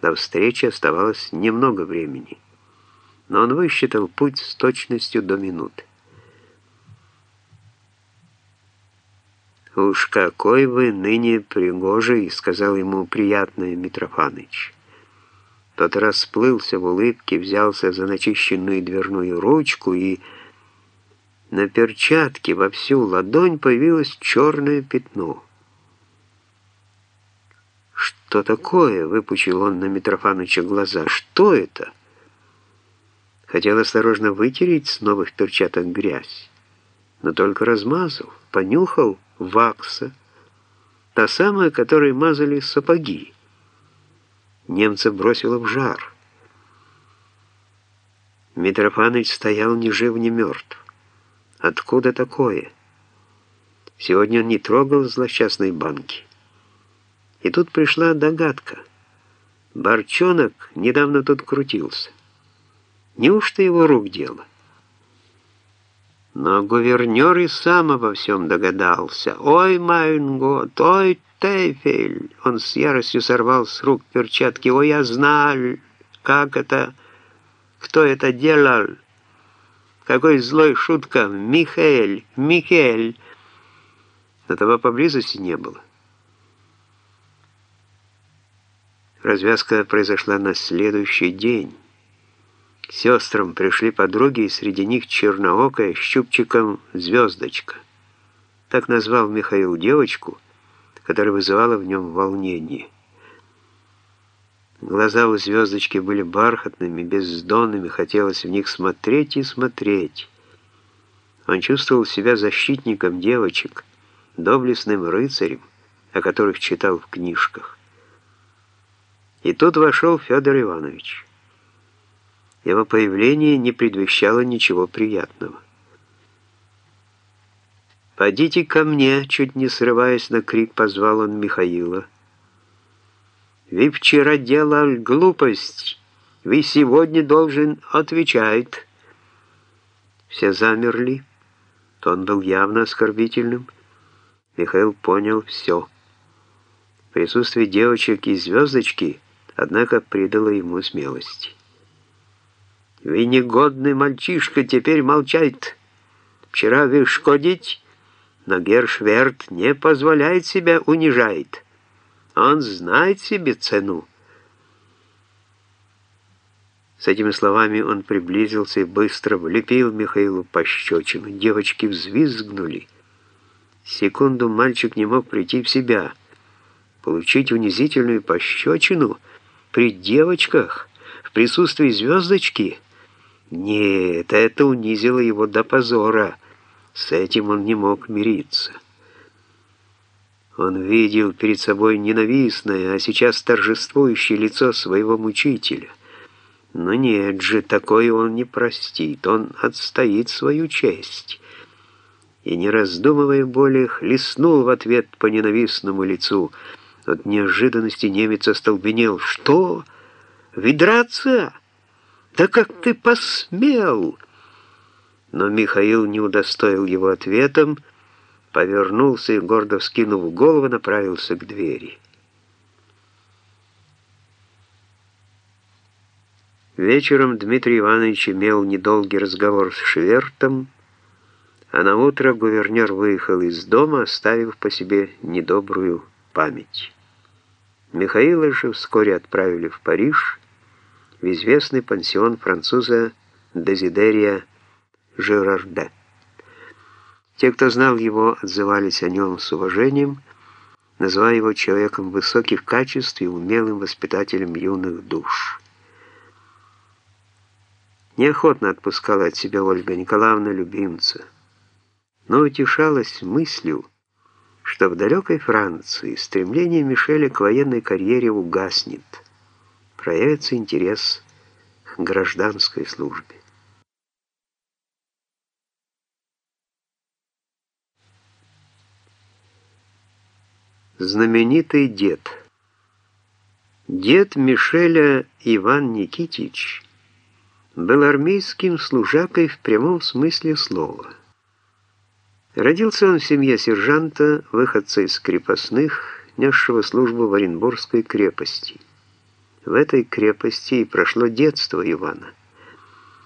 До встречи оставалось немного времени, но он высчитал путь с точностью до минуты. «Уж какой вы ныне пригожий!» — сказал ему приятный Митрофаныч. Тот расплылся в улыбке, взялся за начищенную дверную ручку, и на перчатке во всю ладонь появилось черное пятно. «Что такое?» — выпучил он на Митрофаныча глаза. «Что это?» Хотел осторожно вытереть с новых перчаток грязь, но только размазал, понюхал вакса, та самая, которой мазали сапоги немца бросило в жар. Митрофаныч стоял ни жив, ни мертв. Откуда такое? Сегодня он не трогал злосчастной банки. И тут пришла догадка. Борчонок недавно тут крутился. Неужто его рук дело? Но гувернер и сам обо всем догадался. «Ой, майн год, ой, Тейфель!» Он с яростью сорвал с рук перчатки. «Ой, я знал, как это, кто это делал!» «Какой злой шутка! Михаэль! Михаэль!» Но того поблизости не было. Развязка произошла на следующий день. К сестрам пришли подруги, и среди них черноокая с щупчиком звездочка. Так назвал Михаил девочку, которая вызывала в нем волнение. Глаза у звездочки были бархатными, бездонными, хотелось в них смотреть и смотреть. Он чувствовал себя защитником девочек, доблестным рыцарем, о которых читал в книжках. И тут вошел Федор Иванович. Его появление не предвещало ничего приятного. «Пойдите ко мне!» — чуть не срываясь на крик, позвал он Михаила. «Вы вчера делали глупость. Вы сегодня должен отвечать». Все замерли. Тон был явно оскорбительным. Михаил понял все. Присутствие девочек и звездочки, однако, придало ему смелости. Вы негодный мальчишка, теперь молчает. Вчера вы шкодить, но Гершверт не позволяет себя унижает. Он знает себе цену. С этими словами он приблизился и быстро влепил Михаилу пощечину. Девочки взвизгнули. Секунду мальчик не мог прийти в себя. Получить унизительную пощечину при девочках в присутствии звездочки — нет, это унизило его до позора. С этим он не мог мириться. Он видел перед собой ненавистное, а сейчас торжествующее лицо своего мучителя. Но нет же, такое он не простит, он отстоит свою честь. И, не раздумывая более, хлестнул в ответ по ненавистному лицу. От неожиданности немец остолбенел. «Что? Видраться?» «Да как ты посмел!» Но Михаил не удостоил его ответом, повернулся и, гордо вскинув голову, направился к двери. Вечером Дмитрий Иванович имел недолгий разговор с Швертом, а на утро гувернер выехал из дома, оставив по себе недобрую память. Михаила же вскоре отправили в Париж, в известный пансион француза Дезидерия Жерарде. Те, кто знал его, отзывались о нем с уважением, называя его человеком высоких качеств и умелым воспитателем юных душ. Неохотно отпускала от себя Ольга Николаевна любимца, но утешалась мыслью, что в далекой Франции стремление Мишеля к военной карьере угаснет – проявится интерес к гражданской службе. Знаменитый дед Дед Мишеля Иван Никитич был армейским служакой в прямом смысле слова. Родился он в семье сержанта, выходца из крепостных, несшего службу в Оренбургской крепости. В этой крепости и прошло детство Ивана.